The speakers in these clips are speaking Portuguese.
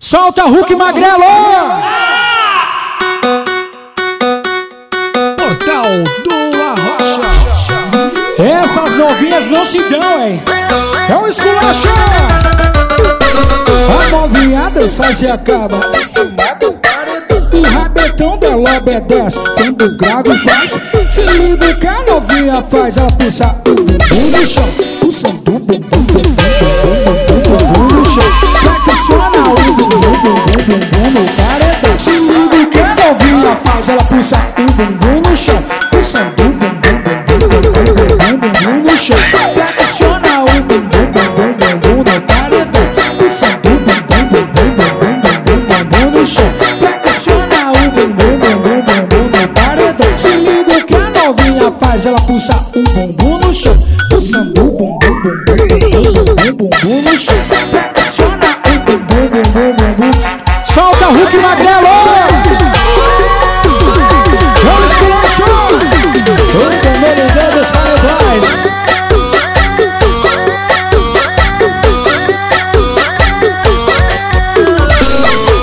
Solta Hulk Magrelo! Portal do Arrocha. Essas novinhas não se dão, hein? É um esculacho! A novinha sai se acaba paredão. O rabetão dela obedece quando grave faz. Se liga o que a novinha faz, ela puxa o bumbum no chão. Bumbum, bumbum no chão. Flexiona o bumbum, bumbum, bumbum. Solta Hulk Magrelo! Vamos esculacho! O primeiro dedos para o baile.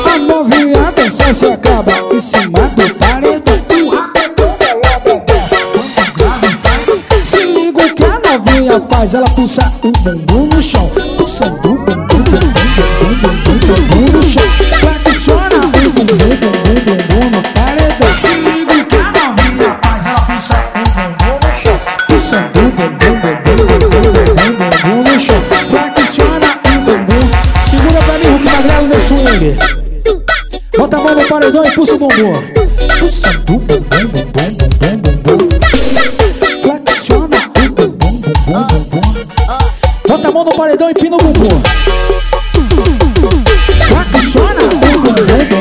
A novinha dança se acaba em cima do paredão. Se liga o que a novinha faz, ela puxa o bumbum no chão. Puxando o bumbum, bumbum, bumbum, bumbum, bumbum no chão. Flexiona o bumbum, bumbum, bumbum no paredão. Se liga o que a novinha faz, ela puxa o bumbum no chão. Puxando o bumbum, bumbum, bumbum, bumbum, bumbum no chão. Flexiona o bumbum. Segura pra mim, Hulk Magrelo no swing. Bota a mão no paredão e puxa o bumbum. no paredão e pina o bumbum. Flexiona o bumbum.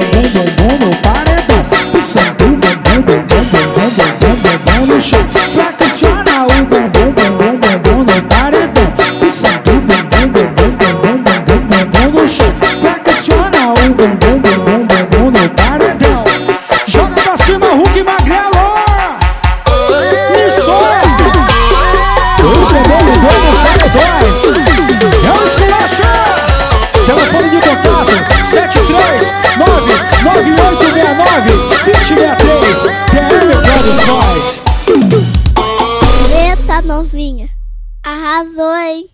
novinha. Arrasou, hein?